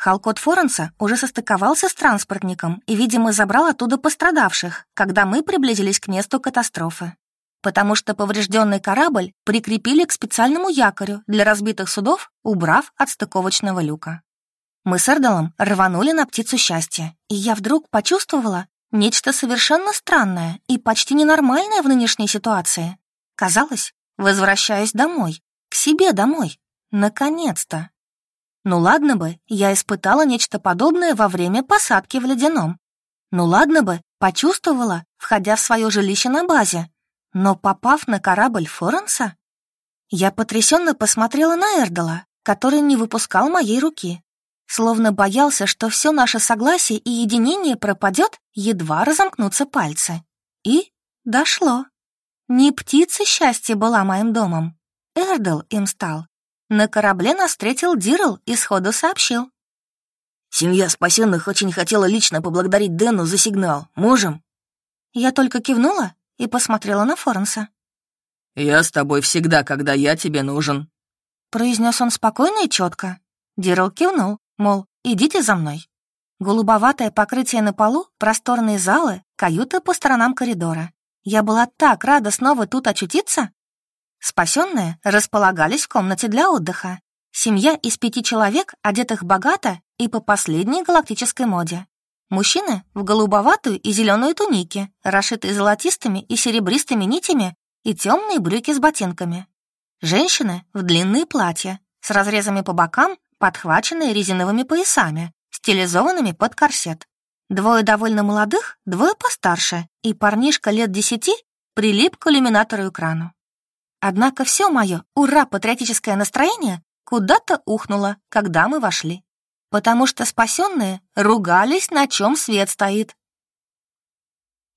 Халкот Форенса уже состыковался с транспортником и, видимо, забрал оттуда пострадавших, когда мы приблизились к месту катастрофы. Потому что поврежденный корабль прикрепили к специальному якорю для разбитых судов, убрав от стыковочного люка. Мы с Эрдалом рванули на птицу счастья, и я вдруг почувствовала нечто совершенно странное и почти ненормальное в нынешней ситуации. Казалось, возвращаюсь домой, к себе домой. Наконец-то. Ну ладно бы, я испытала нечто подобное во время посадки в ледяном. Ну ладно бы, почувствовала, входя в свое жилище на базе. Но попав на корабль Форенса, я потрясенно посмотрела на Эрдала, который не выпускал моей руки, словно боялся, что все наше согласие и единение пропадет, едва разомкнутся пальцы. И дошло. Не птица счастья была моим домом. Эрдл им стал. На корабле нас встретил Дирл и сходу сообщил. «Семья спасенных очень хотела лично поблагодарить Дэну за сигнал. Можем?» Я только кивнула и посмотрела на Форенса. «Я с тобой всегда, когда я тебе нужен», — произнес он спокойно и четко. Дирл кивнул, мол, идите за мной. Голубоватое покрытие на полу, просторные залы, каюты по сторонам коридора. Я была так рада снова тут очутиться. Спасенные располагались в комнате для отдыха. Семья из пяти человек, одетых богато и по последней галактической моде. Мужчины в голубоватую и зеленую туники, расшитые золотистыми и серебристыми нитями, и темные брюки с ботинками. Женщины в длинные платья, с разрезами по бокам, подхваченные резиновыми поясами, стилизованными под корсет. Двое довольно молодых, двое постарше, и парнишка лет десяти прилип к иллюминатору экрану. Однако все мое ура-патриотическое настроение куда-то ухнуло, когда мы вошли, потому что спасенные ругались, на чем свет стоит.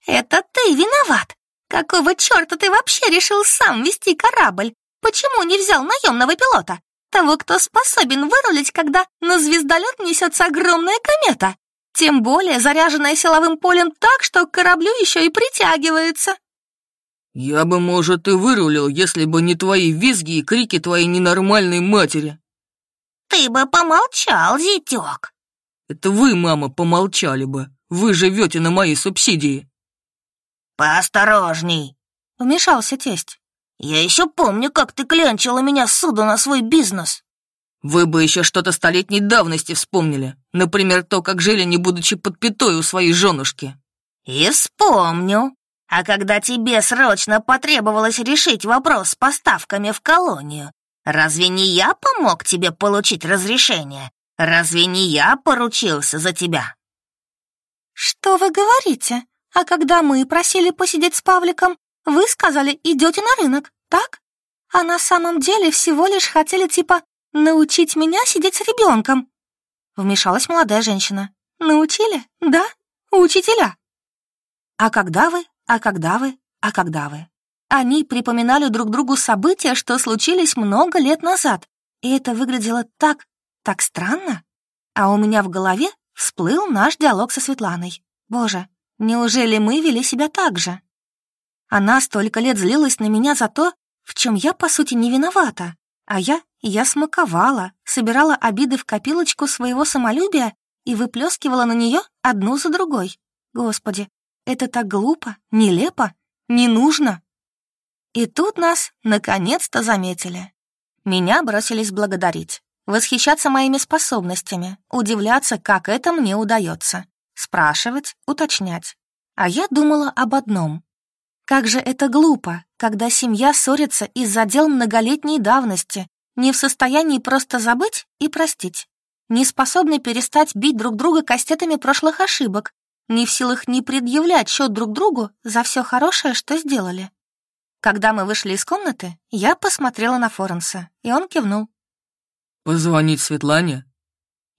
«Это ты виноват! Какого черта ты вообще решил сам вести корабль? Почему не взял наемного пилота? Того, кто способен вырулить, когда на звездолет несется огромная комета? Тем более заряженная силовым полем так, что к кораблю еще и притягивается!» «Я бы, может, и вырулил, если бы не твои визги и крики твоей ненормальной матери». «Ты бы помолчал, зятек». «Это вы, мама, помолчали бы. Вы живете на мои субсидии». «Поосторожней», — вмешался тесть. «Я еще помню, как ты клянчила меня с суда на свой бизнес». «Вы бы еще что-то столетней давности вспомнили. Например, то, как жили, не будучи под пятой у своей женушки». «И вспомню. А когда тебе срочно потребовалось решить вопрос с поставками в колонию, разве не я помог тебе получить разрешение? Разве не я поручился за тебя?» «Что вы говорите? А когда мы просили посидеть с Павликом, вы сказали, идете на рынок, так? А на самом деле всего лишь хотели типа научить меня сидеть с ребенком?» Вмешалась молодая женщина. «Научили? Да? Учителя?» «А когда вы а когда вы? А когда вы? Они припоминали друг другу события, что случились много лет назад, и это выглядело так, так странно. А у меня в голове всплыл наш диалог со Светланой. Боже, неужели мы вели себя так же? Она столько лет злилась на меня за то, в чем я, по сути, не виновата. А я, я смаковала, собирала обиды в копилочку своего самолюбия и выплескивала на нее одну за другой. Господи, это так глупо, нелепо, не нужно. И тут нас наконец-то заметили. Меня бросились благодарить, восхищаться моими способностями, удивляться, как это мне удается, спрашивать, уточнять. А я думала об одном. Как же это глупо, когда семья ссорится из-за дел многолетней давности, не в состоянии просто забыть и простить, не способны перестать бить друг друга кастетами прошлых ошибок не в силах не предъявлять счет друг другу за все хорошее, что сделали. Когда мы вышли из комнаты, я посмотрела на Форенса, и он кивнул. «Позвонить Светлане?»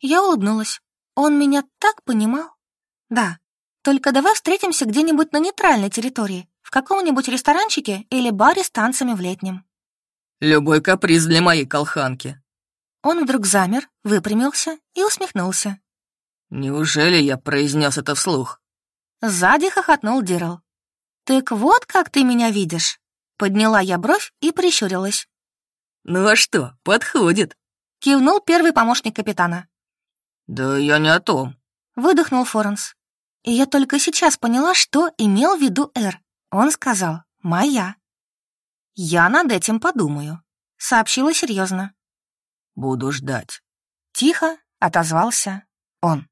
Я улыбнулась. Он меня так понимал. «Да, только давай встретимся где-нибудь на нейтральной территории, в каком-нибудь ресторанчике или баре с танцами в летнем». «Любой каприз для моей колханки». Он вдруг замер, выпрямился и усмехнулся. «Неужели я произнес это вслух?» Сзади хохотнул Дирл. «Так вот как ты меня видишь!» Подняла я бровь и прищурилась. «Ну а что, подходит!» Кивнул первый помощник капитана. «Да я не о том», — выдохнул Форенс. И я только сейчас поняла, что имел в виду Эр. Он сказал «моя». «Я над этим подумаю», — сообщила серьезно. «Буду ждать». Тихо отозвался он.